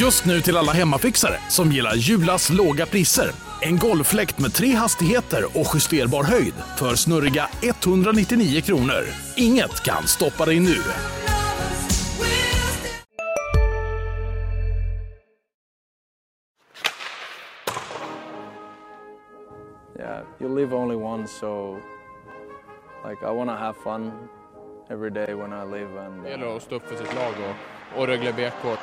Just nu till alla hemmafixare som gillar Julas låga priser. En golffläkt med tre hastigheter och justerbar höjd för snurriga 199 kronor. Inget kan stoppa dig nu. yeah, you live only once, so like I want to have fun every day when I live. And Det uh, gäller att stå upp för sitt lag och, och Rögle BK.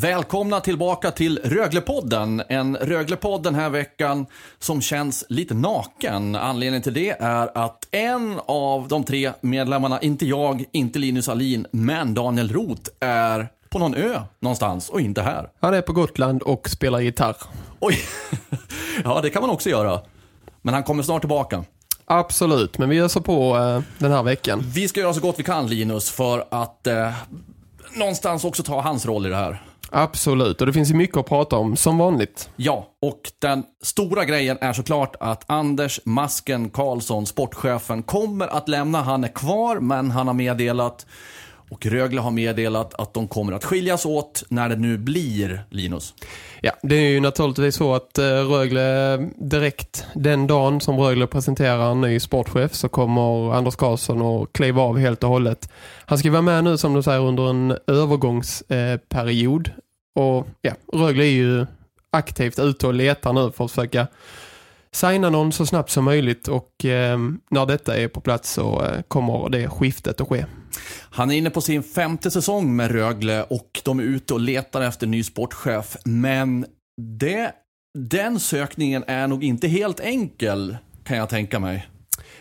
Välkomna tillbaka till Röglepodden. En Röglepodd den här veckan som känns lite naken. Anledningen till det är att en av de tre medlemmarna, inte jag, inte Linus Alin, men Daniel Roth är på någon ö någonstans och inte här. Han är på Gotland och spelar gitarr. Oj, ja det kan man också göra. Men han kommer snart tillbaka. Absolut, men vi öser på eh, den här veckan. Vi ska göra så gott vi kan Linus för att eh, någonstans också ta hans roll i det här. Absolut, och det finns ju mycket att prata om, som vanligt. Ja, och den stora grejen är såklart att Anders Masken Karlsson, sportchefen, kommer att lämna. Han är kvar, men han har meddelat och Rögle har meddelat att de kommer att skiljas åt när det nu blir Linus. Ja, det är ju naturligtvis så att eh, Rögle direkt den dagen som Rögle presenterar en ny sportchef så kommer Anders Karlsson att kliva av helt och hållet. Han ska vara med nu som du säger under en övergångsperiod. Och ja, Rögle är ju aktivt ute och letar nu för att försöka signa någon så snabbt som möjligt och eh, när detta är på plats så eh, kommer det skiftet att ske. Han är inne på sin femte säsong med Rögle och de är ute och letar efter ny sportchef. Men det, den sökningen är nog inte helt enkel, kan jag tänka mig.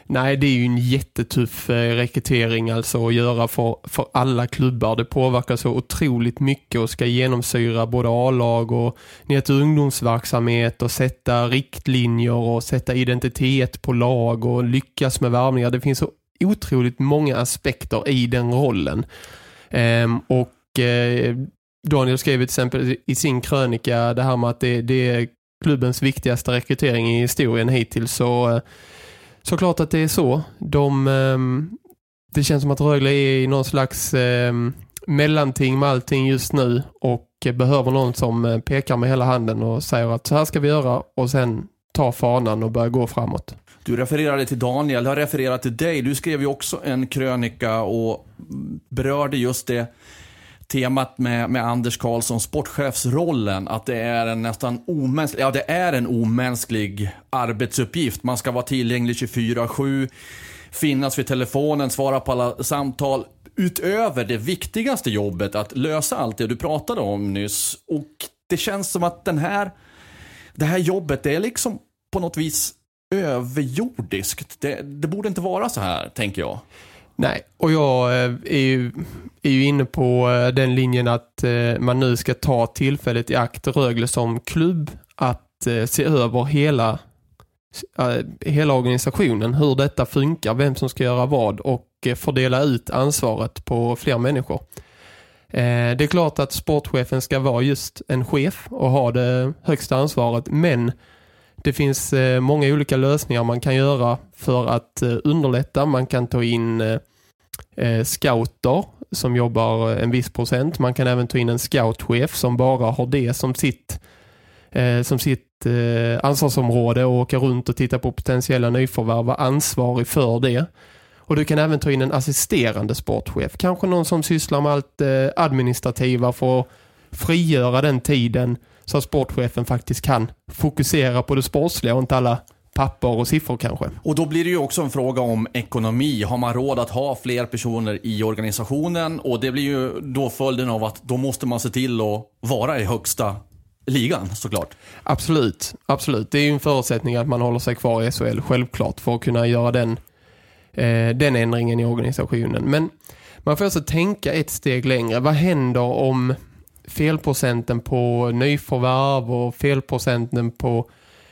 Nej, det är ju en jättetuff eh, rekrytering alltså att göra för, för alla klubbar. Det påverkar så otroligt mycket och ska genomsyra både A-lag och ner till ungdomsverksamhet och sätta riktlinjer och sätta identitet på lag och lyckas med värvningar. Det finns så otroligt många aspekter i den rollen. Ehm, och eh, Daniel skrev till exempel i sin krönika det här med att det, det är klubbens viktigaste rekrytering i historien hittills så eh, såklart att det är så. De, ehm, det känns som att Rögle är i någon slags ehm, mellanting med allting just nu och behöver någon som eh, pekar med hela handen och säger att så här ska vi göra och sen ta fanan och börja gå framåt. Du refererade till Daniel, jag refererar till dig. Du skrev ju också en krönika och berörde just det temat med, med Anders Karlsson, sportchefsrollen, att det är en nästan omänsklig, ja det är en omänsklig arbetsuppgift. Man ska vara tillgänglig 24-7, finnas vid telefonen, svara på alla samtal, utöver det viktigaste jobbet, att lösa allt det du pratade om nyss. Och det känns som att den här, det här jobbet, det är liksom på något vis överjordiskt. Det, det borde inte vara så här, tänker jag. Nej, och jag eh, är ju, är ju inne på eh, den linjen att eh, man nu ska ta tillfället i akt Rögle som klubb att se över hela, hela organisationen, hur detta funkar, vem som ska göra vad och fördela ut ansvaret på fler människor. Det är klart att sportchefen ska vara just en chef och ha det högsta ansvaret, men det finns eh, många olika lösningar man kan göra för att eh, underlätta. Man kan ta in eh, scouter som jobbar en viss procent. Man kan även ta in en scoutchef som bara har det som sitt, som sitt ansvarsområde och åka runt och titta på potentiella nyförvärv och ansvarig för det. Och du kan även ta in en assisterande sportchef. Kanske någon som sysslar med allt administrativa för att frigöra den tiden så att sportchefen faktiskt kan fokusera på det sportsliga och inte alla papper och siffror kanske. Och då blir det ju också en fråga om ekonomi. Har man råd att ha fler personer i organisationen? Och det blir ju då följden av att då måste man se till att vara i högsta ligan såklart. Absolut, absolut. Det är ju en förutsättning att man håller sig kvar i SHL självklart för att kunna göra den, eh, den ändringen i organisationen. Men man får alltså tänka ett steg längre. Vad händer om felprocenten på nyförvärv och felprocenten på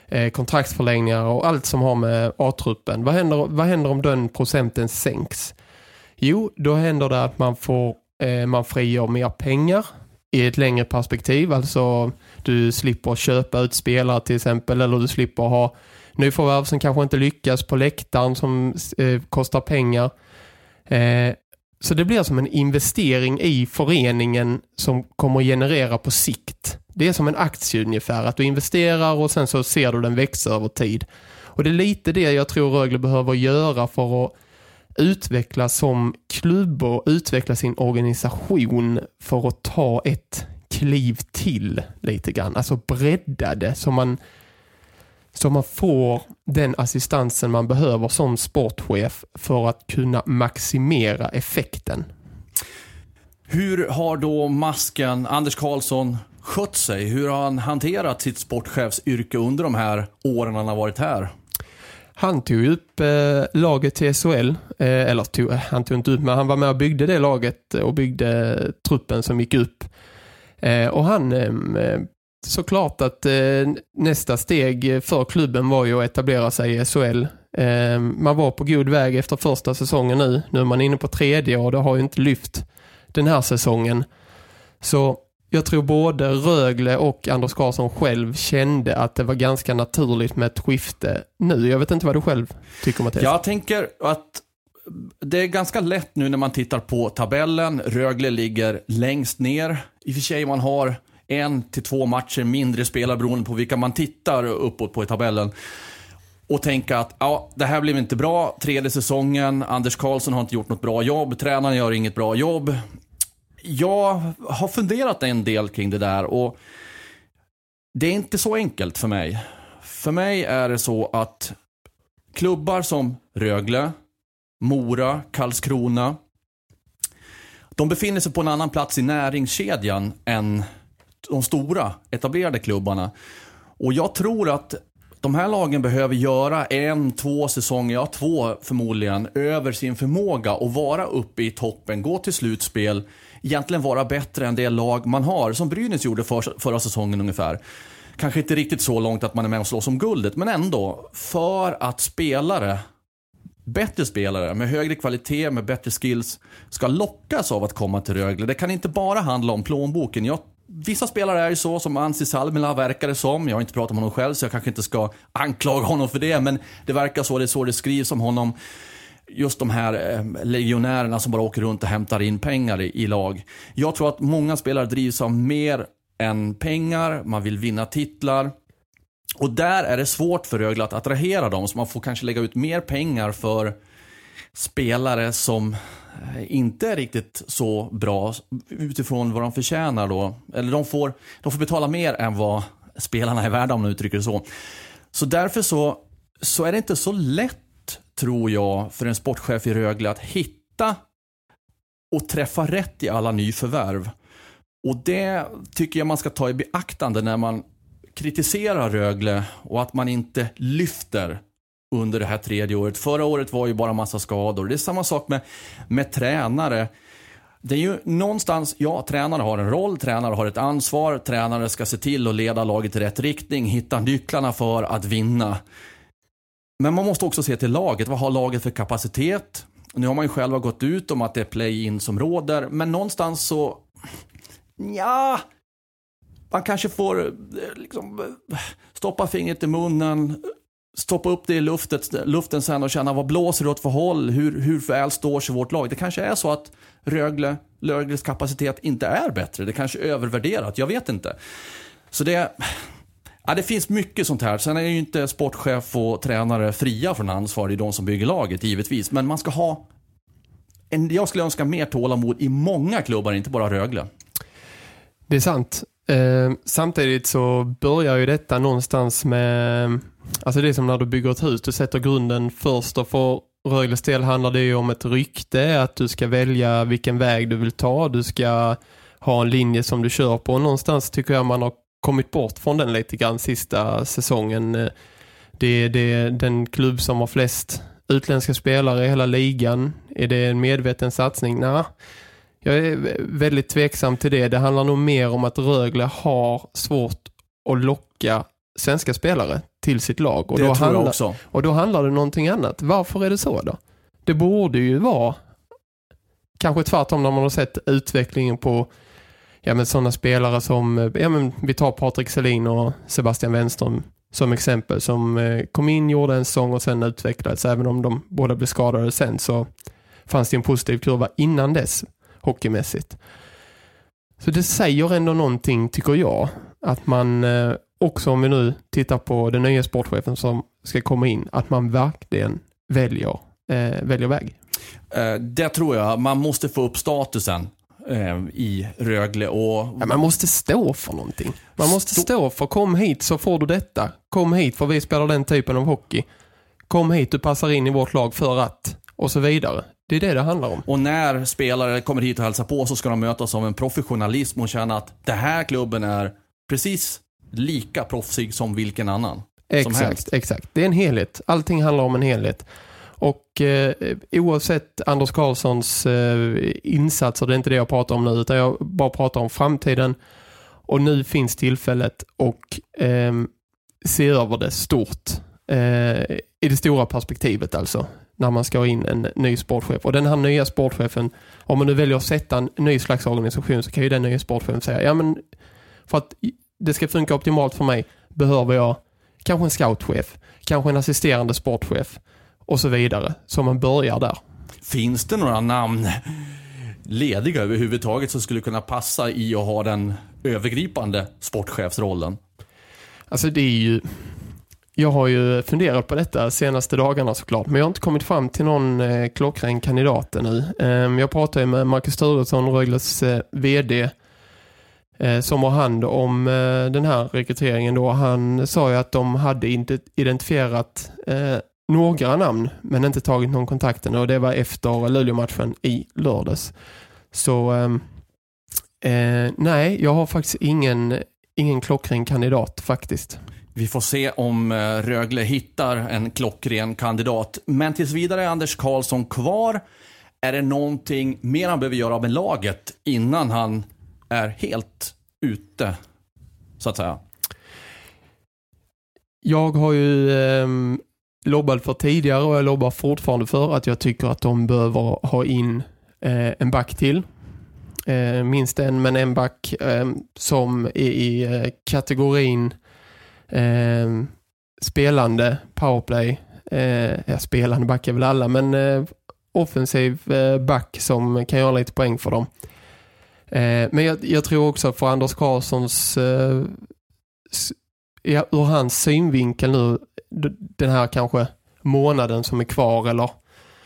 eh, kontraktsförlängningar och allt som har med A-truppen. Vad händer, vad händer om den procenten sänks? Jo, då händer det att man får eh, man frigör mer pengar i ett längre perspektiv. Alltså du slipper köpa ut spelare till exempel eller du slipper ha nyförvärv som kanske inte lyckas på läktaren som eh, kostar pengar. Eh, så det blir som en investering i föreningen som kommer att generera på sikt. Det är som en aktie ungefär, att du investerar och sen så ser du den växa över tid. Och det är lite det jag tror Rögle behöver göra för att utvecklas som klubb och utveckla sin organisation för att ta ett kliv till lite grann. Alltså bredda det så man, så man får den assistansen man behöver som sportchef för att kunna maximera effekten. Hur har då masken Anders Karlsson skött sig? Hur har han hanterat sitt sportchefsyrke under de här åren han har varit här? Han tog upp eh, laget till SHL, eh, eller tog, han tog inte upp men han var med och byggde det laget och byggde truppen som gick upp. Eh, och han eh, såklart att eh, nästa steg för klubben var ju att etablera sig i SHL. Eh, man var på god väg efter första säsongen nu. Nu är man inne på tredje och det har ju inte lyft den här säsongen. Så jag tror både Rögle och Anders Karlsson själv kände att det var ganska naturligt med ett skifte nu. Jag vet inte vad du själv tycker Mattias. Jag tänker att det är ganska lätt nu när man tittar på tabellen. Rögle ligger längst ner. I och för sig man har en till två matcher mindre spelare beroende på vilka man tittar uppåt på i tabellen. Och tänka att ja, det här blev inte bra. Tredje säsongen, Anders Karlsson har inte gjort något bra jobb. Tränaren gör inget bra jobb jag har funderat en del kring det där och det är inte så enkelt för mig. För mig är det så att klubbar som Rögle, Mora, Karlskrona, de befinner sig på en annan plats i näringskedjan än de stora etablerade klubbarna. Och jag tror att de här lagen behöver göra en, två säsonger, ja två förmodligen, över sin förmåga och vara uppe i toppen, gå till slutspel, egentligen vara bättre än det lag man har, som Brynäs gjorde för, förra säsongen ungefär. Kanske inte riktigt så långt att man är med och slåss om guldet, men ändå. För att spelare, bättre spelare med högre kvalitet, med bättre skills, ska lockas av att komma till Rögle. Det kan inte bara handla om plånboken. Jag Vissa spelare är ju så, som Ansi Salmela verkar det som. Jag har inte pratat med honom själv, så jag kanske inte ska anklaga honom för det. Men det verkar så, det är så det skrivs om honom just de här eh, legionärerna som bara åker runt och hämtar in pengar i, i lag. Jag tror att många spelare drivs av mer än pengar, man vill vinna titlar. Och där är det svårt för Rögle att attrahera dem, så man får kanske lägga ut mer pengar för spelare som eh, inte är riktigt så bra utifrån vad de förtjänar då. Eller de får, de får betala mer än vad spelarna är värda om man uttrycker det så. Så därför så, så är det inte så lätt tror jag, för en sportchef i Rögle att hitta och träffa rätt i alla nyförvärv. Och det tycker jag man ska ta i beaktande när man kritiserar Rögle och att man inte lyfter under det här tredje året. Förra året var ju bara massa skador. Det är samma sak med, med tränare. Det är ju någonstans, ja, tränare har en roll, tränare har ett ansvar, tränare ska se till att leda laget i rätt riktning, hitta nycklarna för att vinna. Men man måste också se till laget. Vad har laget för kapacitet? Nu har man ju själva gått ut om att det är play-in som råder, men någonstans så... Ja, man kanske får eh, liksom, eh, stoppa fingret i munnen, stoppa upp det i luften, luften sen och känna vad blåser det åt för håll? Hur, hur väl står sig vårt lag? Det kanske är så att Rögle, Rögles kapacitet inte är bättre. Det kanske är övervärderat. Jag vet inte. Så det, Ja, det finns mycket sånt här. Sen är ju inte sportchef och tränare fria från ansvar. Det är de som bygger laget, givetvis. Men man ska ha... En, jag skulle önska mer tålamod i många klubbar, inte bara Rögle. Det är sant. Eh, samtidigt så börjar ju detta någonstans med... Alltså det är som när du bygger ett hus. Du sätter grunden först och för Rögles del handlar det ju om ett rykte. Att du ska välja vilken väg du vill ta. Du ska ha en linje som du kör på. Och någonstans tycker jag man har kommit bort från den lite grann sista säsongen. Det är, det den klubb som har flest utländska spelare i hela ligan. Är det en medveten satsning? Nej. Jag är väldigt tveksam till det. Det handlar nog mer om att Rögle har svårt att locka svenska spelare till sitt lag. Och det då tror jag handlar, också. Och då handlar det någonting annat. Varför är det så då? Det borde ju vara kanske tvärtom när man har sett utvecklingen på ja, men sådana spelare som, ja, men vi tar Patrik Selin och Sebastian Wenström som exempel som eh, kom in, gjorde en sång och sen utvecklades. Även om de båda blev skadade sen så fanns det en positiv kurva innan dess hockeymässigt. Så det säger ändå någonting tycker jag att man eh, också om vi nu tittar på den nya sportchefen som ska komma in, att man verkligen väljer, eh, väljer väg. Eh, Det tror jag. Man måste få upp statusen eh, i Rögle och Ja, man måste stå för någonting. Man måste stå för kom hit så får du detta. Kom hit för vi spelar den typen av hockey. Kom hit, du passar in i vårt lag för att och så vidare. Det är det det handlar om. Och när spelare kommer hit och hälsar på så ska de mötas av en professionalism och känna att den här klubben är precis lika proffsig som vilken annan. som helst. Exakt, exakt. Det är en helhet. Allting handlar om en helhet. Och eh, oavsett Anders Karlssons eh, insatser, det är inte det jag pratar om nu, utan jag bara pratar om framtiden. Och nu finns tillfället och eh, se över det stort. Eh, I det stora perspektivet alltså. När man ska ha in en ny sportchef. Och den här nya sportchefen, om man nu väljer att sätta en ny slags organisation så kan ju den nya sportchefen säga, ja men för att det ska funka optimalt för mig behöver jag kanske en scoutchef, kanske en assisterande sportchef och så vidare. Så man börjar där. Finns det några namn lediga överhuvudtaget som skulle kunna passa i att ha den övergripande sportchefsrollen? Alltså det är ju... Jag har ju funderat på detta senaste dagarna såklart, men jag har inte kommit fram till någon eh, klockren kandidat ännu. Eh, jag pratade med Marcus Sturesson, Rögles eh, vd, Eh, som har hand om eh, den här rekryteringen då. Han sa ju att de hade inte identifierat eh, några namn, men inte tagit någon kontakt ännu, och det var efter Luleå-matchen i lördags. Så ehm, eh, nej, jag har faktiskt ingen, ingen klockren kandidat faktiskt. Vi får se om Rögle hittar en klockren kandidat. Men tills vidare är Anders Karlsson kvar. Är det någonting mer han behöver göra med laget innan han är helt ute, så att säga? Jag har ju eh, lobbat för tidigare och jag lobbar fortfarande för att jag tycker att de behöver ha in eh, en back till. Eh, minst en, men en back eh, som är i eh, kategorin eh, spelande powerplay. Eh, spelande back är väl alla, men eh, offensiv eh, back som kan göra lite poäng för dem. Eh, men jag, jag tror också för Anders Karlssons eh, ja, ur hans synvinkel nu den här kanske månaden som är kvar eller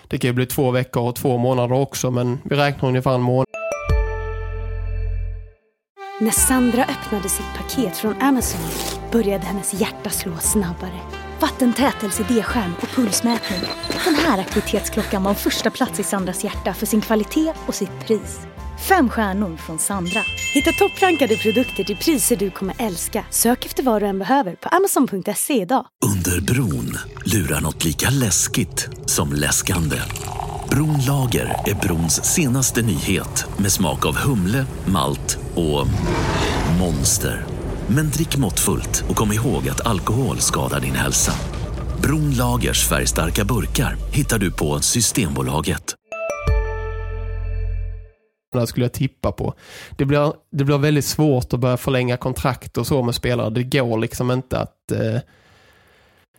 det kan ju bli två veckor och två månader också men vi räknar ungefär en månad. När Sandra öppnade sitt paket från Amazon började hennes hjärta slå snabbare. Vattentätelse D-skärm och pulsmätning. Den här aktivitetsklockan var första plats i Sandras hjärta för sin kvalitet och sitt pris. Fem stjärnor från Sandra. Hitta topprankade produkter till priser du kommer älska. Sök efter vad du än behöver på amazon.se idag. Under bron lurar något lika läskigt som läskande. Bronlager är brons senaste nyhet med smak av humle, malt och monster. Men drick måttfullt och kom ihåg att alkohol skadar din hälsa. Bronlagers färgstarka burkar hittar du på Systembolaget skulle jag tippa på. Det blir, det blir väldigt svårt att börja förlänga kontrakt och så med spelare. Det går liksom inte att eh,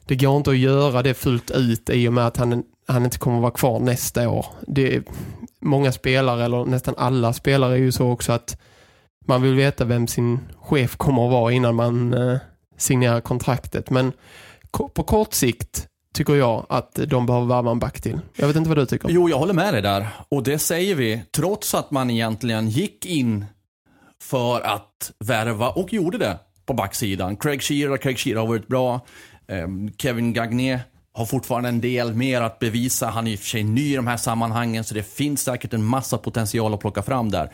det går inte att göra det fullt ut i och med att han, han inte kommer att vara kvar nästa år. Det är, många spelare, eller nästan alla spelare är ju så också att man vill veta vem sin chef kommer att vara innan man eh, signerar kontraktet. Men på kort sikt tycker jag att de behöver värva en back till. Jag vet inte vad du tycker. Jo, jag håller med dig där. Och det säger vi trots att man egentligen gick in för att värva och gjorde det på backsidan. Craig Shearer, Craig Shearer har varit bra. Ehm, Kevin Gagné har fortfarande en del mer att bevisa. Han är i och för sig ny i de här sammanhangen så det finns säkert en massa potential att plocka fram där.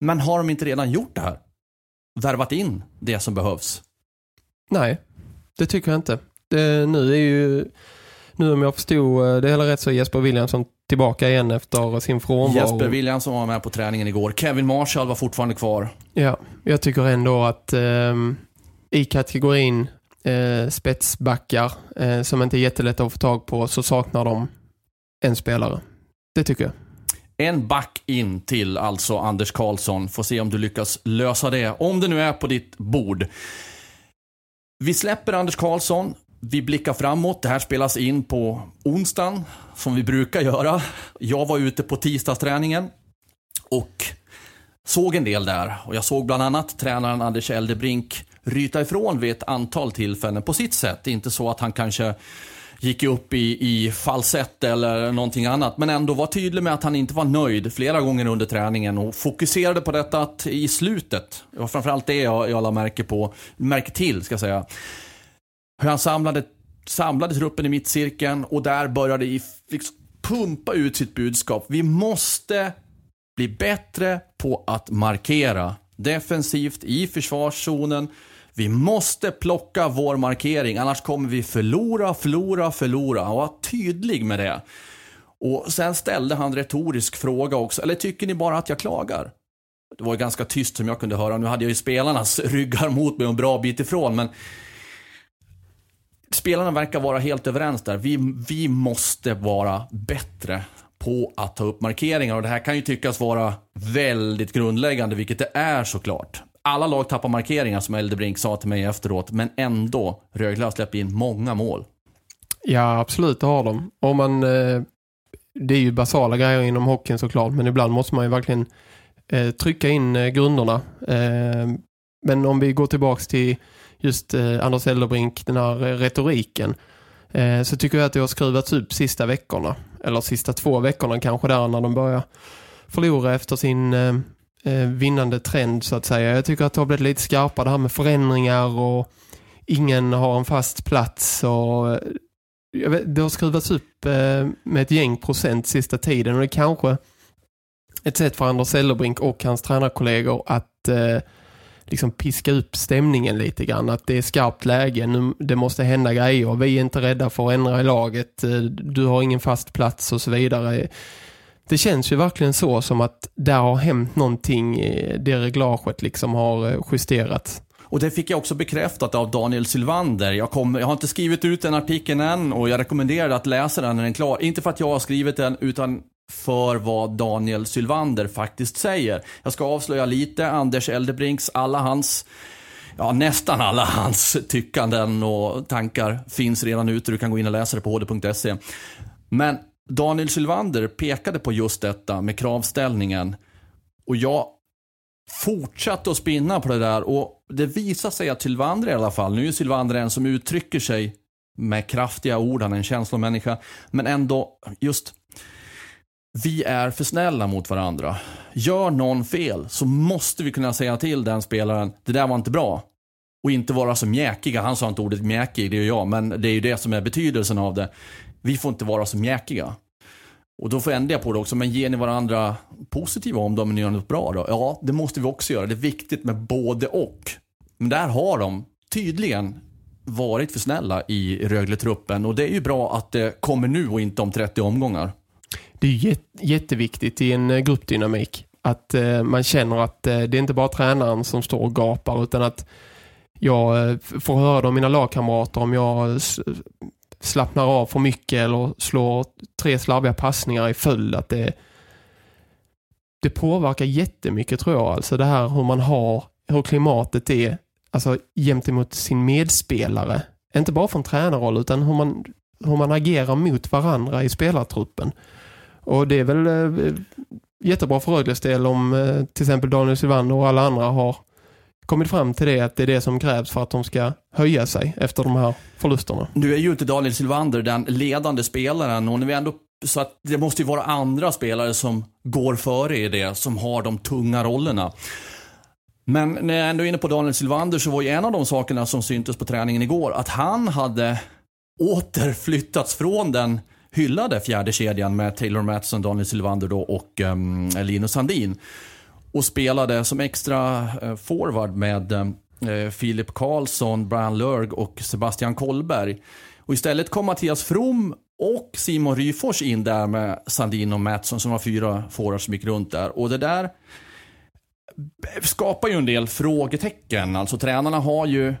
Men har de inte redan gjort det här? Värvat in det som behövs? Nej, det tycker jag inte. Det, nu är ju, nu om jag förstod eh, det hela rätt så är Jesper Williamson tillbaka igen efter sin frånvaro. Jesper Williamson var med på träningen igår. Kevin Marshall var fortfarande kvar. Ja, jag tycker ändå att ehm, i kategorin eh, spetsbackar eh, som inte är jättelätt att få tag på så saknar de en spelare. Det tycker jag. En back in till alltså Anders Karlsson. Får se om du lyckas lösa det. Om det nu är på ditt bord. Vi släpper Anders Karlsson. Vi blickar framåt. Det här spelas in på onsdagen, som vi brukar göra. Jag var ute på tisdagsträningen och såg en del där. Och jag såg bland annat tränaren Anders Eldebrink ryta ifrån vid ett antal tillfällen på sitt sätt. Inte så att han kanske gick upp i, i falsett eller någonting annat. Men ändå var tydlig med att han inte var nöjd flera gånger under träningen och fokuserade på detta att i slutet, det var framförallt det jag, jag la märke, på, märke till, ska jag säga. Hur han samlade, samlade truppen i mittcirkeln och där började i, liksom, pumpa ut sitt budskap. Vi måste bli bättre på att markera defensivt i försvarszonen vi måste plocka vår markering, annars kommer vi förlora, förlora, förlora. Och var tydlig med det. Och sen ställde han retorisk fråga också, eller tycker ni bara att jag klagar? Det var ganska tyst som jag kunde höra. Nu hade jag ju spelarnas ryggar mot mig en bra bit ifrån, men spelarna verkar vara helt överens där. Vi, vi måste vara bättre på att ta upp markeringar och det här kan ju tyckas vara väldigt grundläggande, vilket det är såklart alla lag tappar markeringar som Eldebrink sa till mig efteråt. Men ändå, Rögle har släppt in många mål. Ja, absolut, det har de. Och man, eh, det är ju basala grejer inom hockeyn såklart. Men ibland måste man ju verkligen eh, trycka in eh, grunderna. men om vi går tillbaka till just eh, Anders Eldebrink, den här eh, retoriken. Eh, så tycker jag att det har skruvats upp sista veckorna. Eller sista två veckorna kanske där när de börjar förlora efter sin eh, vinnande trend så att säga. Jag tycker att det har blivit lite skarpare det här med förändringar och ingen har en fast plats och vet, det har skruvats upp eh, med ett gäng procent sista tiden och det är kanske ett sätt för Anders Eldebrink och hans tränarkollegor att eh, liksom piska upp stämningen lite grann. Att det är skarpt läge, nu, det måste hända grejer. Vi är inte rädda för att ändra i laget. Eh, du har ingen fast plats och så vidare det känns ju verkligen så som att där har hänt någonting, eh, det reglaget liksom har eh, justerats. Och det fick jag också bekräftat av Daniel Sylvander. Jag, kom, jag har inte skrivit ut den artikeln än och jag rekommenderar att läsa den när den är klar. Inte för att jag har skrivit den utan för vad Daniel Sylvander faktiskt säger. Jag ska avslöja lite. Anders Eldebrinks, alla hans ja, nästan alla hans tyckanden och tankar finns redan ute. Du kan gå in och läsa det på hd.se. Men Daniel Sylvander pekade på just detta med kravställningen. Och jag fortsatte att spinna på det där och det visar sig att Sylvander i alla fall, nu är Sylvander en som uttrycker sig med kraftiga ord, han är en känslomänniska, men ändå just vi är för snälla mot varandra. Gör någon fel så måste vi kunna säga till den spelaren, det där var inte bra. Och inte vara så mjäkiga. Han sa inte ordet mjäkig, det är jag, men det är ju det som är betydelsen av det vi får inte vara så mjäkiga. Och då får jag ändra på det också, men ger ni varandra positiva omdömen ni gör något bra då? Ja, det måste vi också göra. Det är viktigt med både och. Men där har de tydligen varit för snälla i Rögle-truppen och det är ju bra att det kommer nu och inte om 30 omgångar. Det är jätteviktigt i en eh, gruppdynamik att eh, man känner att eh, det är inte bara tränaren som står och gapar utan att jag får höra av mina lagkamrater om jag slappnar av för mycket eller slår tre slarviga passningar i följd att det det påverkar jättemycket tror jag. Alltså det här hur man har, hur klimatet är alltså gentemot sin medspelare. Inte bara från tränarroll utan hur man, hur man agerar mot varandra i spelartruppen. Och det är väl eh, jättebra för Rögles del om eh, till exempel Daniel Sylvander och alla andra har kommit fram till det att det är det som krävs för att de ska höja sig efter de här förlusterna. Nu är ju inte Daniel Silvander den ledande spelaren och när vi ändå så att det måste ju vara andra spelare som går före i det, som har de tunga rollerna. Men när jag ändå är inne på Daniel Silvander så var ju en av de sakerna som syntes på träningen igår att han hade återflyttats från den hyllade fjärde kedjan med Taylor Matson, Daniel Sylvander då och um, Linus Sandin och spelade som extra uh, forward med eh, Filip Karlsson, Brian Lörg och Sebastian Kollberg. Och istället kom Mattias From och Simon Ryfors in där med Sandin och Mattsson som var fyra forwards som gick runt där. Och det där skapar ju en del frågetecken. Alltså tränarna har ju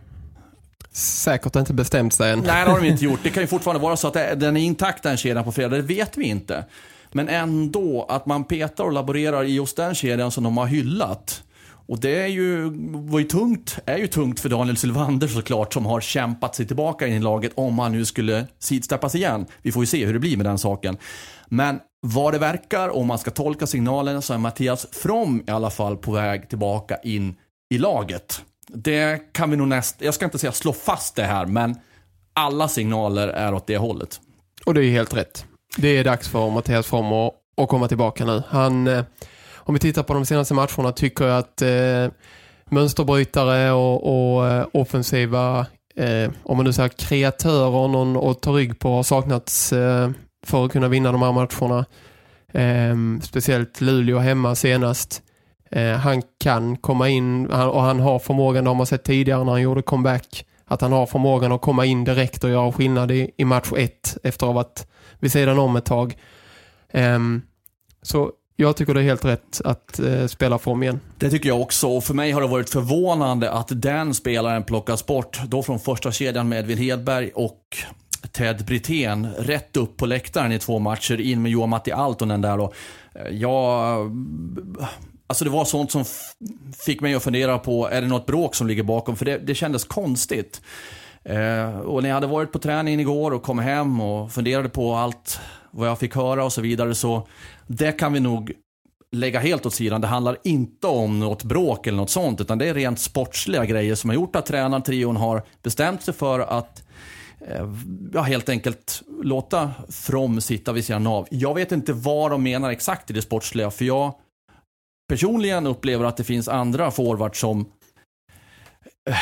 säkert inte bestämt sig än. Nej, det har de inte gjort. Det kan ju fortfarande vara så att den är intakt den kedjan på fredag, det vet vi inte. Men ändå, att man petar och laborerar i just den kedjan som de har hyllat. Och det är ju, var ju tungt, är ju tungt för Daniel Sylvander såklart, som har kämpat sig tillbaka in i laget om han nu skulle sidsteppas igen. Vi får ju se hur det blir med den saken. Men vad det verkar, om man ska tolka signalen, så är Mattias From i alla fall på väg tillbaka in i laget. Det kan vi nog näst, jag ska inte säga slå fast det här, men alla signaler är åt det hållet. Och det är helt rätt. Det är dags för Mattias From att, att komma tillbaka nu. Han, eh, om vi tittar på de senaste matcherna tycker jag att eh, mönsterbrytare och, och eh, offensiva, eh, om man nu säger kreatörer, någon att ta rygg på har saknats eh, för att kunna vinna de här matcherna. Eh, speciellt Luleå hemma senast. Eh, han kan komma in han, och han har förmågan, det har man sett tidigare när han gjorde comeback, att han har förmågan att komma in direkt och göra skillnad i, i match ett efter att ha varit vid sidan om ett tag. Ehm, så jag tycker det är helt rätt att eh, spela form igen. Det tycker jag också. Och för mig har det varit förvånande att den spelaren plockas bort. Då från första kedjan med Edvin Hedberg och Ted Brithén rätt upp på läktaren i två matcher. In med Johan Matti Altonen där då. Eh, jag... Alltså det var sånt som fick mig att fundera på, är det något bråk som ligger bakom? För det, det kändes konstigt. Eh, och när jag hade varit på träningen igår och kom hem och funderade på allt vad jag fick höra och så vidare så det kan vi nog lägga helt åt sidan. Det handlar inte om något bråk eller något sånt utan det är rent sportsliga grejer som har gjort att tränartrion har bestämt sig för att eh, ja, helt enkelt låta From sitta vid sidan av. Jag vet inte vad de menar exakt i det sportsliga för jag personligen upplever att det finns andra forwards som eh,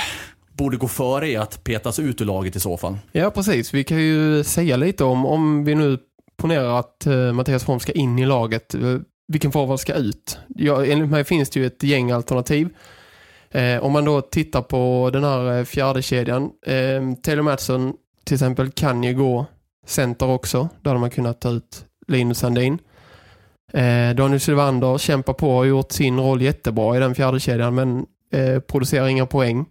borde gå före i att petas ut ur laget i så fall. Ja, precis. Vi kan ju säga lite om, om vi nu ponerar att eh, Mattias Holm ska in i laget, eh, vilken forward ska ut? Ja, enligt mig finns det ju ett gäng alternativ. Eh, om man då tittar på den här eh, fjärde kedjan, eh, Taylor Madsen till exempel kan ju gå center också, där hade man kunnat ta ut Linus Sandin. Eh, Daniel Sylvander kämpar på och har gjort sin roll jättebra i den fjärde kedjan men eh, producerar inga poäng.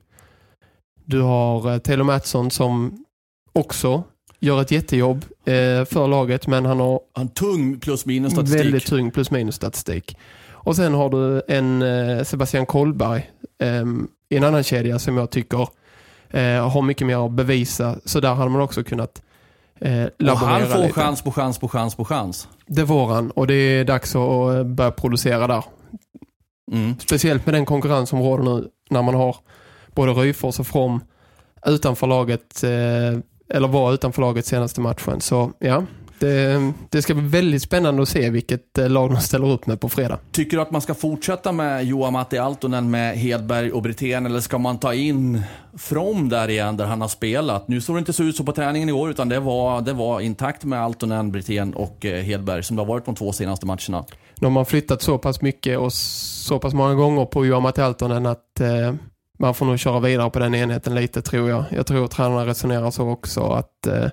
Du har eh, Taylor Mattsson som också gör ett jättejobb eh, för laget men han har En tung plus minus statistik. väldigt tung plus minus statistik. Och sen har du en eh, Sebastian Kollberg eh, i en annan kedja som jag tycker eh, har mycket mer att bevisa. Så där hade man också kunnat eh, Och han får lite. chans på chans på chans på chans. Det får han och det är dags att eh, börja producera där. Mm. Speciellt med den konkurrens som råder nu när man har både Ryfors och From utanför laget eh, eller var utanför laget senaste matchen. Så ja, det, det ska bli väldigt spännande att se vilket eh, lag de ställer upp med på fredag. Tycker du att man ska fortsätta med Johan Matti Altonen med Hedberg och Brithén eller ska man ta in From där igen där han har spelat? Nu såg det inte så ut så på träningen i år utan det var, det var intakt med Altonen, Brithén och eh, Hedberg som det har varit de två senaste matcherna. De har flyttat så pass mycket och så pass många gånger på Johan Matti Altonen att eh, man får nog köra vidare på den enheten lite tror jag. Jag tror att tränarna resonerar så också att eh,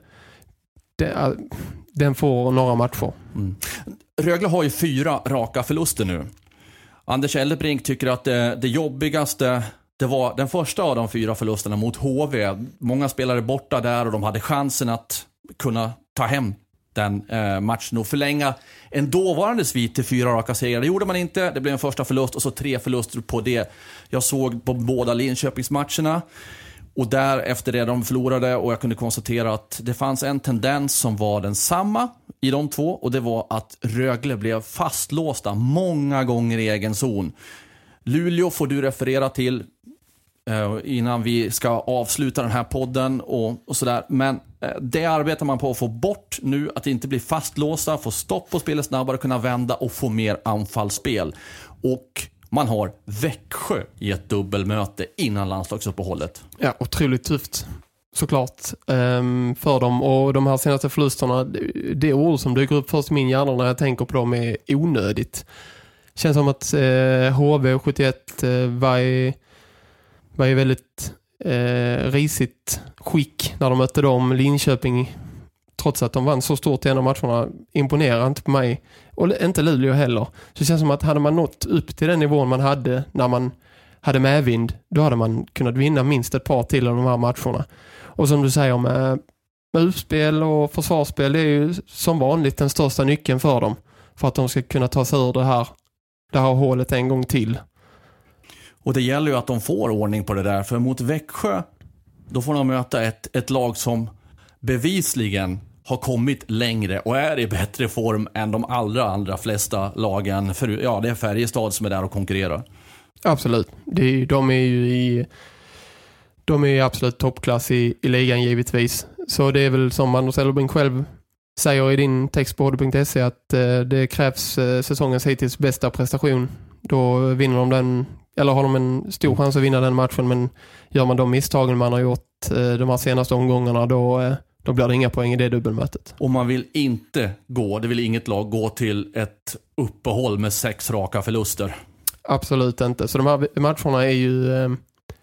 det, den får några matcher. Mm. Rögle har ju fyra raka förluster nu. Anders Ellebrink tycker att det, det jobbigaste det var den första av de fyra förlusterna mot HV. Många spelare borta där och de hade chansen att kunna ta hem den eh, matchen och förlänga en dåvarande svit till fyra raka segrar. Det gjorde man inte. Det blev en första förlust och så tre förluster på det. Jag såg på båda Linköpingsmatcherna. Och därefter det de förlorade och jag kunde konstatera att det fanns en tendens som var densamma i de två och det var att Rögle blev fastlåsta många gånger i egen zon. Luleå får du referera till eh, innan vi ska avsluta den här podden och, och sådär. Men eh, det arbetar man på att få bort nu, att inte bli fastlåsta, få stopp på spelet snabbare, kunna vända och få mer anfallsspel. Och man har Växjö i ett dubbelmöte innan landslagsuppehållet. Ja, otroligt tufft såklart ehm, för dem och de här senaste förlusterna det- ord som dyker upp först i min hjärna när jag tänker på dem är onödigt. Känns som att eh, HV 71 eh, var, i, var i väldigt eh, risigt skick när de mötte dem. Linköping, trots att de vann så stort i en av matcherna, imponerar inte på mig. Och inte Luleå heller. Så det känns som att hade man nått upp till den nivån man hade när man hade medvind, då hade man kunnat vinna minst ett par till av de här matcherna. Och som du säger med, med utspel och försvarsspel, det är ju som vanligt den största nyckeln för dem. För att de ska kunna ta sig ur det här, det här hålet en gång till. Och det gäller ju att de får ordning på det där, för mot Växjö, då får de möta ett, ett lag som bevisligen har kommit längre och är i bättre form än de allra, allra flesta lagen. För, ja, det är Färjestad som är där och konkurrerar. Absolut. Det är, de är ju i de är absolut toppklass i, i ligan givetvis. Så det är väl som Anders Elbring själv säger i din text på hd.se att eh, det krävs eh, säsongens hittills bästa prestation. Då vinner de den, eller har de en stor chans att vinna den matchen men gör man de misstagen man har gjort eh, de här senaste omgångarna då, eh, då blir det inga poäng i det dubbelmötet. Och man vill inte gå, det vill inget lag gå till ett uppehåll med sex raka förluster. Absolut inte. Så de här matcherna är ju eh,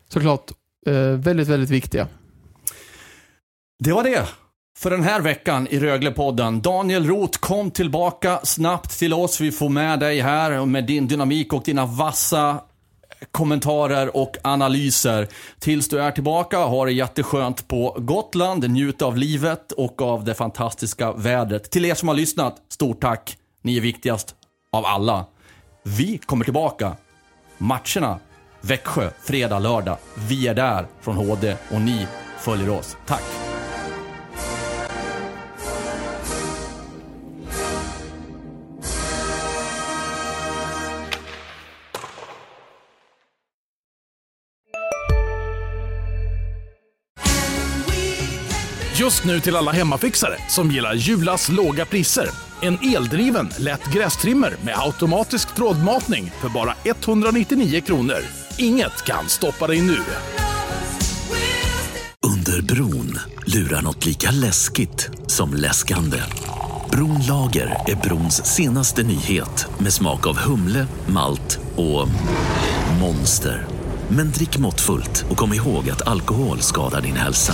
såklart eh, väldigt, väldigt viktiga. Det var det för den här veckan i Röglepodden. Daniel Roth kom tillbaka snabbt till oss. Vi får med dig här med din dynamik och dina vassa kommentarer och analyser. Tills du är tillbaka, ha det jätteskönt på Gotland, njut av livet och av det fantastiska vädret. Till er som har lyssnat, stort tack. Ni är viktigast av alla. Vi kommer tillbaka. Matcherna, Växjö, fredag, lördag. Vi är där från HD och ni följer oss. Tack! Just nu till alla hemmafixare som gillar Julas låga priser. En eldriven, lätt grästrimmer med automatisk trådmatning för bara 199 kronor. Inget kan stoppa dig nu. Under bron lurar något lika läskigt som läskande. Bronlager är brons senaste nyhet med smak av humle, malt och monster. Men drick måttfullt och kom ihåg att alkohol skadar din hälsa.